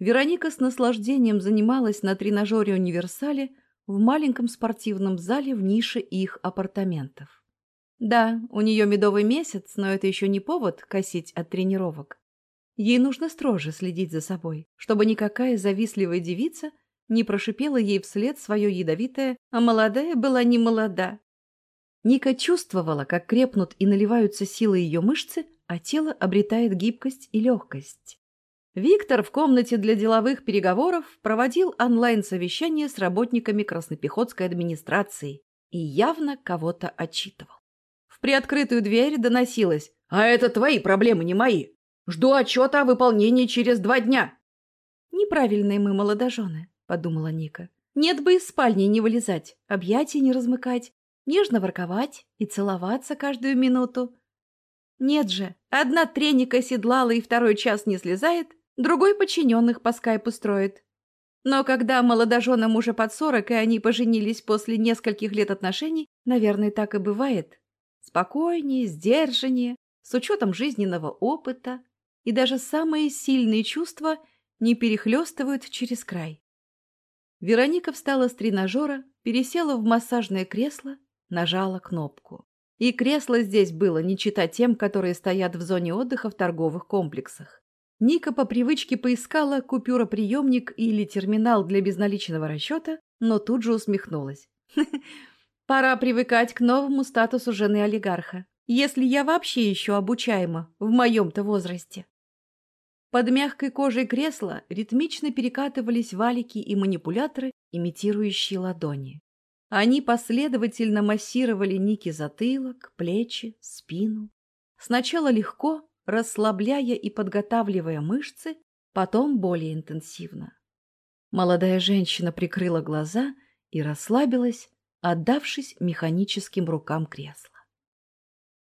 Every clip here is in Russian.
Вероника с наслаждением занималась на тренажере универсале в маленьком спортивном зале в нише их апартаментов. Да, у нее медовый месяц, но это еще не повод косить от тренировок. Ей нужно строже следить за собой, чтобы никакая завистливая девица не прошипела ей вслед свое ядовитое «а молодая была не молода». Ника чувствовала, как крепнут и наливаются силы ее мышцы, а тело обретает гибкость и легкость. Виктор в комнате для деловых переговоров проводил онлайн-совещание с работниками Краснопехотской администрации и явно кого-то отчитывал. В приоткрытую дверь доносилось «А это твои проблемы, не мои. Жду отчета о выполнении через два дня». «Неправильные мы молодожены», — подумала Ника. «Нет бы из спальни не вылезать, объятия не размыкать, нежно ворковать и целоваться каждую минуту. Нет же, одна треника седлала и второй час не слезает, другой подчиненных по скайпу строит. Но когда молодоженам уже под сорок, и они поженились после нескольких лет отношений, наверное, так и бывает. Спокойнее, сдержаннее, с учетом жизненного опыта, и даже самые сильные чувства не перехлестывают через край. Вероника встала с тренажера, пересела в массажное кресло, нажала кнопку. И кресло здесь было не читать тем, которые стоят в зоне отдыха в торговых комплексах. Ника по привычке поискала купюроприемник или терминал для безналичного расчета, но тут же усмехнулась. Пора привыкать к новому статусу жены олигарха, если я вообще еще обучаема в моем-то возрасте. Под мягкой кожей кресла ритмично перекатывались валики и манипуляторы, имитирующие ладони. Они последовательно массировали Ники затылок, плечи, спину. Сначала легко, расслабляя и подготавливая мышцы, потом более интенсивно. Молодая женщина прикрыла глаза и расслабилась, отдавшись механическим рукам кресла.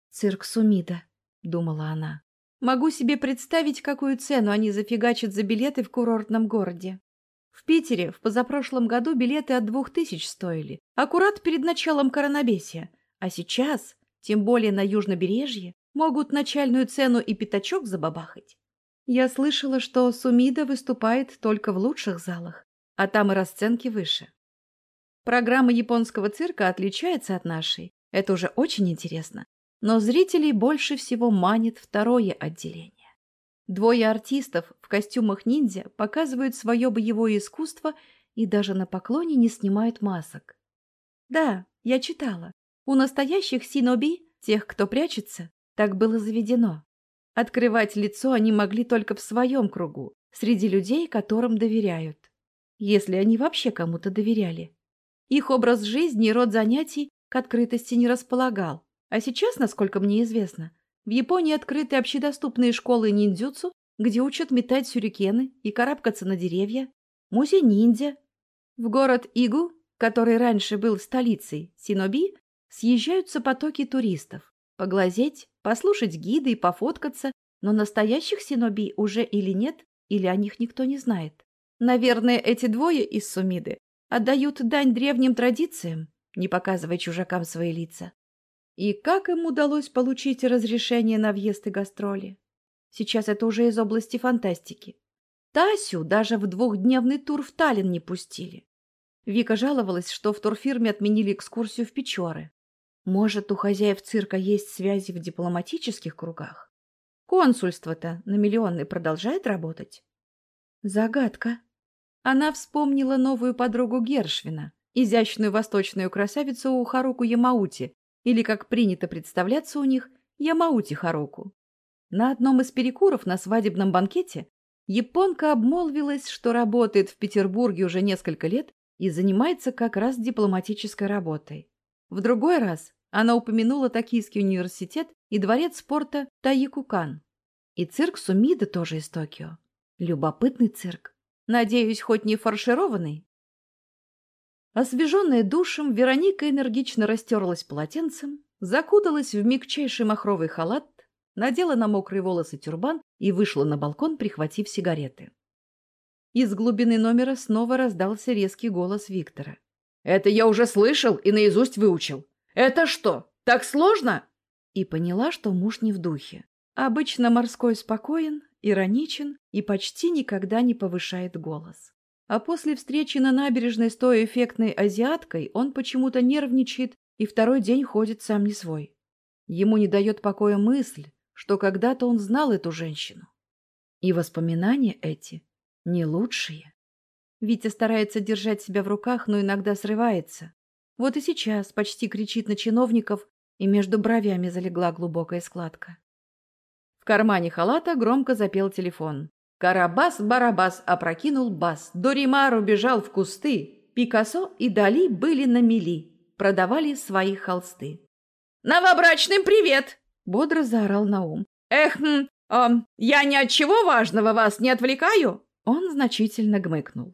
«Цирк Сумида», — думала она. «Могу себе представить, какую цену они зафигачат за билеты в курортном городе. В Питере в позапрошлом году билеты от двух тысяч стоили, аккурат перед началом коронабесия, а сейчас, тем более на южнобережье, Могут начальную цену и пятачок забабахать. Я слышала, что Сумида выступает только в лучших залах, а там и расценки выше. Программа японского цирка отличается от нашей. Это уже очень интересно. Но зрителей больше всего манит второе отделение. Двое артистов в костюмах ниндзя показывают свое боевое искусство и даже на поклоне не снимают масок. Да, я читала. У настоящих синоби, тех, кто прячется, так было заведено. Открывать лицо они могли только в своем кругу, среди людей, которым доверяют. Если они вообще кому-то доверяли. Их образ жизни и род занятий к открытости не располагал. А сейчас, насколько мне известно, в Японии открыты общедоступные школы ниндзюцу, где учат метать сюрикены и карабкаться на деревья, музей ниндзя. В город Игу, который раньше был столицей Синоби, съезжаются потоки туристов. Поглазеть, послушать гиды и пофоткаться, но настоящих синоби уже или нет, или о них никто не знает. Наверное, эти двое из Сумиды отдают дань древним традициям, не показывая чужакам свои лица. И как им удалось получить разрешение на въезд и гастроли? Сейчас это уже из области фантастики. Тасю даже в двухдневный тур в Таллин не пустили. Вика жаловалась, что в турфирме отменили экскурсию в Печоры. Может, у хозяев цирка есть связи в дипломатических кругах? Консульство-то на миллионный продолжает работать? Загадка. Она вспомнила новую подругу Гершвина, изящную восточную красавицу Харуку Ямаути, или, как принято представляться у них, Ямаути Харуку. На одном из перекуров на свадебном банкете японка обмолвилась, что работает в Петербурге уже несколько лет и занимается как раз дипломатической работой. В другой раз она упомянула Токийский университет и дворец спорта Таикукан. И цирк Сумида тоже из Токио. Любопытный цирк. Надеюсь, хоть не фаршированный. Освеженная душем, Вероника энергично растерлась полотенцем, закуталась в мягчайший махровый халат, надела на мокрые волосы тюрбан и вышла на балкон, прихватив сигареты. Из глубины номера снова раздался резкий голос Виктора. Это я уже слышал и наизусть выучил. Это что, так сложно? И поняла, что муж не в духе. Обычно морской спокоен, ироничен и почти никогда не повышает голос. А после встречи на набережной с той эффектной азиаткой он почему-то нервничает и второй день ходит сам не свой. Ему не дает покоя мысль, что когда-то он знал эту женщину. И воспоминания эти не лучшие. Витя старается держать себя в руках, но иногда срывается. Вот и сейчас почти кричит на чиновников, и между бровями залегла глубокая складка. В кармане халата громко запел телефон. Карабас-барабас опрокинул бас, Доримар убежал в кусты, Пикассо и Дали были на мели, продавали свои холсты. «Новобрачным привет!» — бодро заорал Наум. «Эх, хм, э, я ни от чего важного вас не отвлекаю?» Он значительно гмыкнул.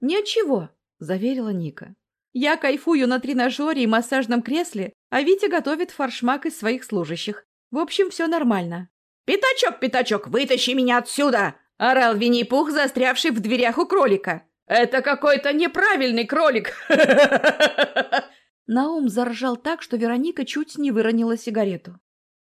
«Ни от чего», — заверила Ника. «Я кайфую на тренажере и массажном кресле, а Витя готовит форшмак из своих служащих. В общем, все нормально». «Пятачок, пятачок, вытащи меня отсюда!» — орал Винни-Пух, застрявший в дверях у кролика. «Это какой-то неправильный кролик!» Наум заржал так, что Вероника чуть не выронила сигарету.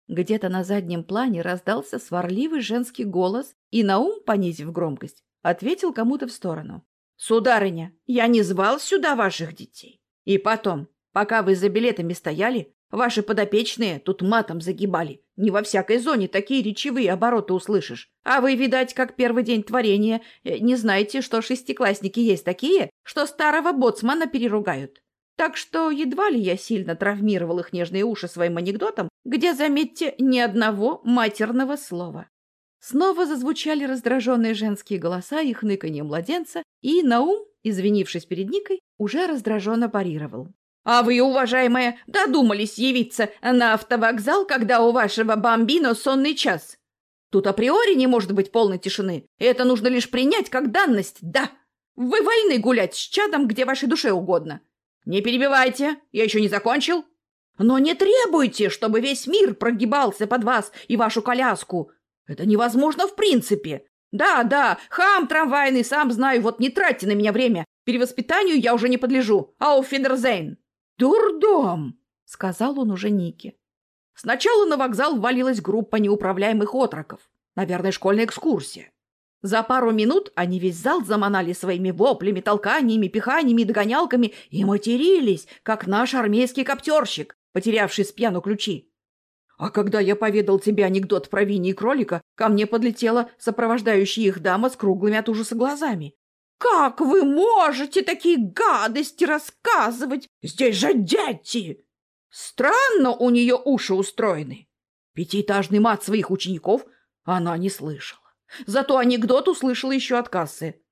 Где-то на заднем плане раздался сварливый женский голос, и Наум, понизив громкость, ответил кому-то в сторону. «Сударыня, я не звал сюда ваших детей. И потом, пока вы за билетами стояли, ваши подопечные тут матом загибали. Не во всякой зоне такие речевые обороты услышишь. А вы, видать, как первый день творения, э, не знаете, что шестиклассники есть такие, что старого боцмана переругают. Так что едва ли я сильно травмировал их нежные уши своим анекдотом, где, заметьте, ни одного матерного слова. Снова зазвучали раздраженные женские голоса и хныканье младенца, и Наум, извинившись перед Никой, уже раздраженно парировал. «А вы, уважаемая, додумались явиться на автовокзал, когда у вашего бомбино сонный час? Тут априори не может быть полной тишины. Это нужно лишь принять как данность, да. Вы вольны гулять с чадом, где вашей душе угодно. Не перебивайте, я еще не закончил. Но не требуйте, чтобы весь мир прогибался под вас и вашу коляску. Это невозможно в принципе. Да, да, хам трамвайный, сам знаю, вот не тратьте на меня время. Перевоспитанию я уже не подлежу. Ауфидерзейн. Дурдом, сказал он уже Нике. Сначала на вокзал ввалилась группа неуправляемых отроков. Наверное, школьная экскурсия. За пару минут они весь зал заманали своими воплями, толканиями, пиханиями, догонялками и матерились, как наш армейский коптерщик, потерявший с пьяну ключи. А когда я поведал тебе анекдот про Винни и кролика, ко мне подлетела сопровождающая их дама с круглыми от ужаса глазами. «Как вы можете такие гадости рассказывать? Здесь же дети!» Странно у нее уши устроены. Пятиэтажный мат своих учеников она не слышала. Зато анекдот услышала еще от кассы.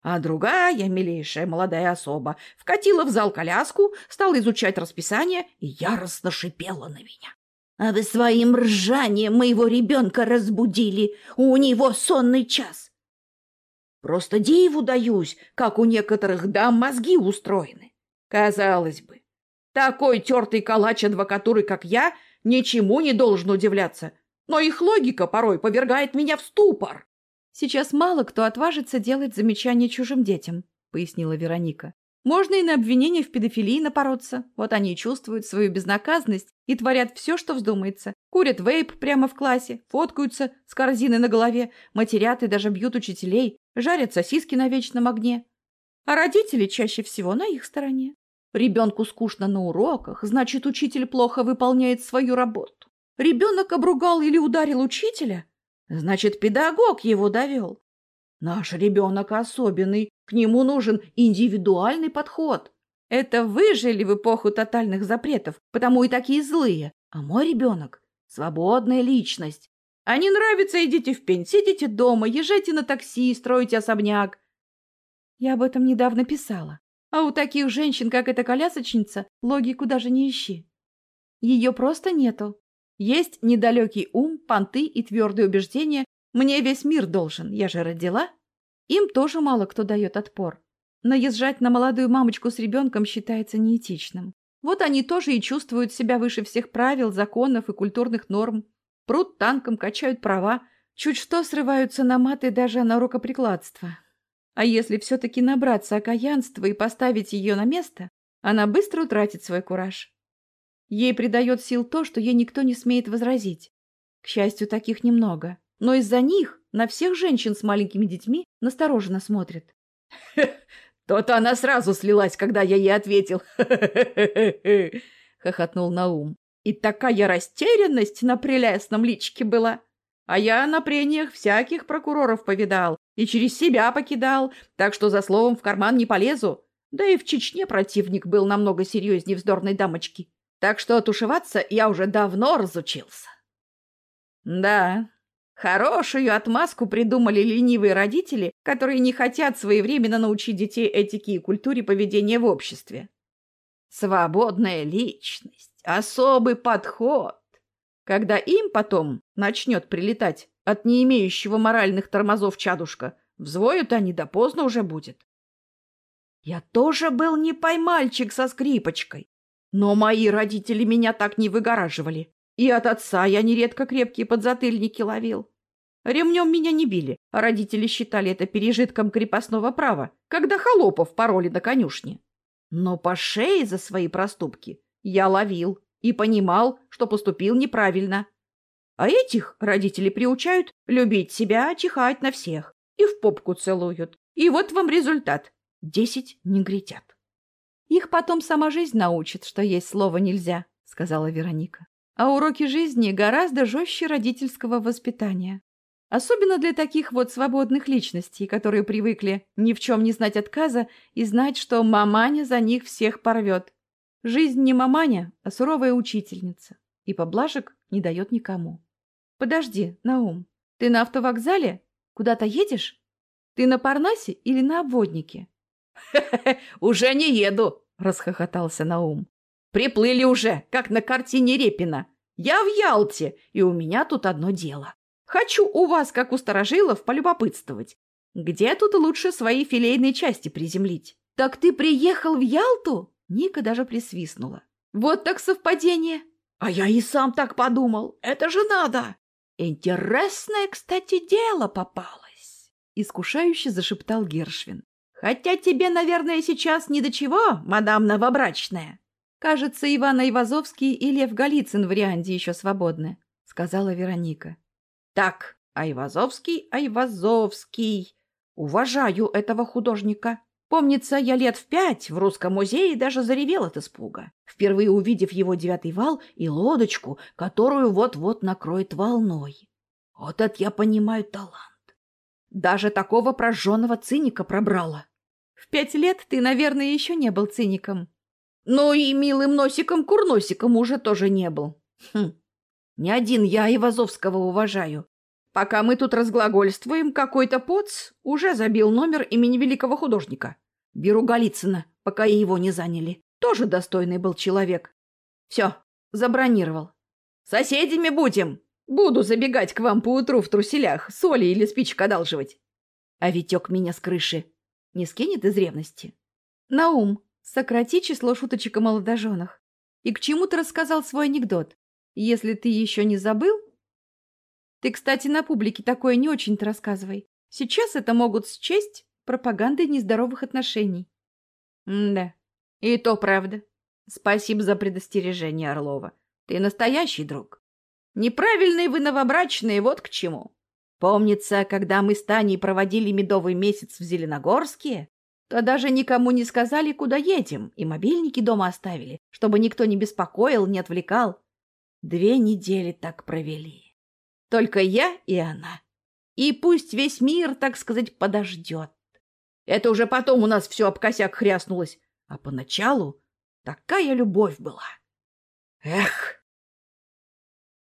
А другая, милейшая молодая особа, вкатила в зал коляску, стала изучать расписание и яростно шипела на меня. «А вы своим ржанием моего ребенка разбудили! У него сонный час!» Просто диву даюсь, как у некоторых дам мозги устроены. Казалось бы, такой тертый калач адвокатуры, как я, ничему не должен удивляться, но их логика порой повергает меня в ступор. Сейчас мало кто отважится делать замечания чужим детям, пояснила Вероника. Можно и на обвинение в педофилии напороться. Вот они и чувствуют свою безнаказанность и творят все, что вздумается. Курят вейп прямо в классе, фоткаются с корзиной на голове, матерят и даже бьют учителей, жарят сосиски на вечном огне. А родители чаще всего на их стороне. Ребенку скучно на уроках, значит, учитель плохо выполняет свою работу. Ребенок обругал или ударил учителя, значит, педагог его довел. Наш ребенок особенный, к нему нужен индивидуальный подход. Это вы жили в эпоху тотальных запретов, потому и такие злые. А мой ребенок — свободная личность. А не нравится, идите в пень, сидите дома, езжайте на такси, строите особняк. Я об этом недавно писала. А у таких женщин, как эта колясочница, логику даже не ищи. Ее просто нету. Есть недалекий ум, понты и твердые убеждения. Мне весь мир должен, я же родила. Им тоже мало кто дает отпор. Наезжать на молодую мамочку с ребенком считается неэтичным. Вот они тоже и чувствуют себя выше всех правил, законов и культурных норм. Прут танком, качают права, чуть что срываются на маты даже на рукоприкладство. А если все-таки набраться окаянства и поставить ее на место, она быстро утратит свой кураж. Ей придает сил то, что ей никто не смеет возразить. К счастью, таких немного. Но из-за них на всех женщин с маленькими детьми настороженно смотрят. То-то она сразу слилась, когда я ей ответил. Хохотнул Наум. И такая растерянность на прелестном личике была. А я на прениях всяких прокуроров повидал и через себя покидал, так что за словом в карман не полезу. Да и в Чечне противник был намного серьезнее вздорной дамочки. Так что тушеваться я уже давно разучился. Да, хорошую отмазку придумали ленивые родители, которые не хотят своевременно научить детей этике и культуре поведения в обществе. Свободная личность, особый подход. Когда им потом начнет прилетать от не имеющего моральных тормозов чадушка, взвоют они, да поздно уже будет. Я тоже был не поймальчик со скрипочкой, но мои родители меня так не выгораживали. И от отца я нередко крепкие подзатыльники ловил. Ремнем меня не били, а родители считали это пережитком крепостного права, когда холопов пороли на конюшне. Но по шее за свои проступки я ловил и понимал, что поступил неправильно. А этих родители приучают любить себя, чихать на всех и в попку целуют. И вот вам результат. Десять негритят. Их потом сама жизнь научит, что есть слово «нельзя», — сказала Вероника. А уроки жизни гораздо жестче родительского воспитания. Особенно для таких вот свободных личностей, которые привыкли ни в чем не знать отказа и знать, что маманя за них всех порвет. Жизнь не маманя, а суровая учительница. И поблажек не дает никому. Подожди, Наум, ты на автовокзале? Куда-то едешь? Ты на Парнасе или на обводнике? уже не еду!» — расхохотался Наум. «Приплыли уже, как на картине Репина. Я в Ялте, и у меня тут одно дело. Хочу у вас, как у старожилов, полюбопытствовать. Где тут лучше свои филейные части приземлить?» «Так ты приехал в Ялту?» Ника даже присвистнула. «Вот так совпадение!» «А я и сам так подумал. Это же надо!» «Интересное, кстати, дело попалось!» Искушающе зашептал Гершвин. Хотя тебе, наверное, сейчас ни до чего, мадам новобрачная. Кажется, Иван Айвазовский и Лев Голицын в варианте еще свободны, сказала Вероника. Так, Айвазовский, Айвазовский. Уважаю этого художника. Помнится, я лет в пять в Русском музее даже заревел от испуга, впервые увидев его девятый вал и лодочку, которую вот-вот накроет волной. Вот это я понимаю талант. Даже такого прожженного циника пробрала. В пять лет ты, наверное, еще не был циником. Ну и милым носиком-курносиком уже тоже не был. Хм. Не один я Ивазовского уважаю. Пока мы тут разглагольствуем, какой-то поц уже забил номер имени великого художника. Беру Голицына, пока его не заняли. Тоже достойный был человек. Все, забронировал. Соседями будем. Буду забегать к вам поутру в труселях, соли или спичек одалживать. А Витек меня с крыши не скинет из ревности. Наум, сократи число шуточек о молодоженах. И к чему ты рассказал свой анекдот? Если ты еще не забыл... Ты, кстати, на публике такое не очень-то рассказывай. Сейчас это могут счесть пропагандой нездоровых отношений. М да, и то правда. Спасибо за предостережение, Орлова. Ты настоящий друг. Неправильные вы новобрачные, вот к чему. Помнится, когда мы с Таней проводили медовый месяц в Зеленогорске, то даже никому не сказали, куда едем, и мобильники дома оставили, чтобы никто не беспокоил, не отвлекал. Две недели так провели. Только я и она. И пусть весь мир, так сказать, подождет. Это уже потом у нас все об косяк хряснулось, а поначалу такая любовь была. Эх!